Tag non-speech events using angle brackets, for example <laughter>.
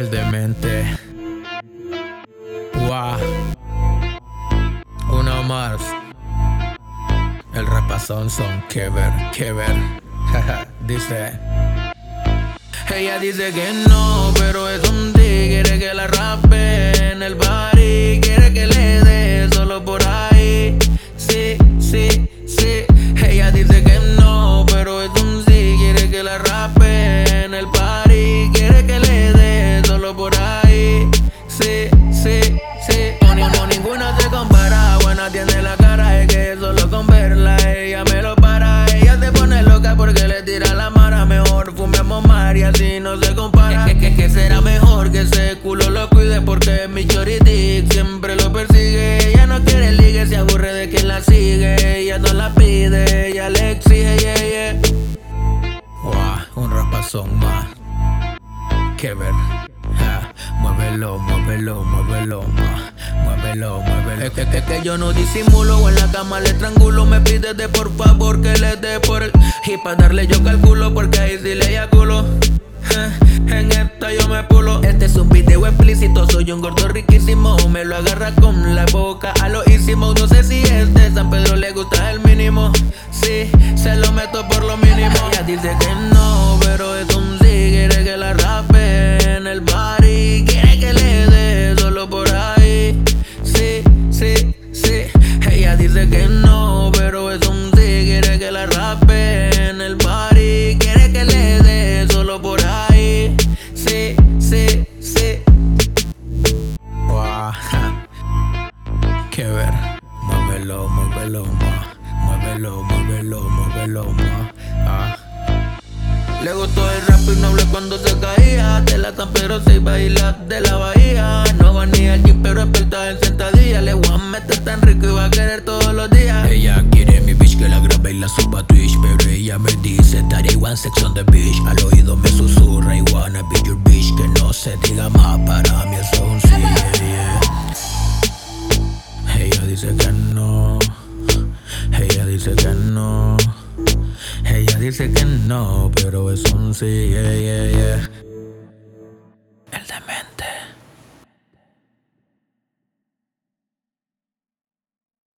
El demente. Wow. Uno más. El rapazón son que ver, que ver. <laughs> dice. Ella dice que no, pero es un tigre que la rape en el bar y quiere que y así no se compara. Que, que, que será mejor que ese culo lo cuide porque mi choritic siempre lo persigue. Ella no quiere ligue, se aburre de quien la sigue. Ella no la pide, ella le exige, yeah, yeah. Wow, un rapazón más que ver. muévelo, muévelo, muévelo, muévelo, muévelo. Es que, que, que yo no disimulo en la cama le trangulo. Me pide de por favor que le dé por el. Y para darle yo calculo porque ahí sí le eyaculo. En esta yo me pulo. Este es un video explícito. Soy un gordo riquísimo. Me lo agarra con la boca a lo hicimos. No sé si este San Pedro le gusta el mínimo. Sí, se lo meto por lo mínimo. Ella dice que no, pero es un sí. Quiere que la rape en el bar y quiere que le dé solo por ahí. Sí, sí, sí. Ella dice que no, pero es un Muévelo, muévelo, ma. Muévelo, muévelo, muévelo, ma. Ah. Le gustó el rap y no hablé cuando se caía. Te la pero se baila de la bahía. No va ni al gym, pero experta en sentadilla. Le voy a meter tan rico y va a querer todos los días. Ella quiere mi bitch que la grabe y la suba a Twitch. Pero ella me dice, Tari one sex on the beach. Al oído me susurra y wanna be your bitch. Que no se diga más, para dice que no. Ella dice que no, pero es un sí, yeah, yeah, yeah.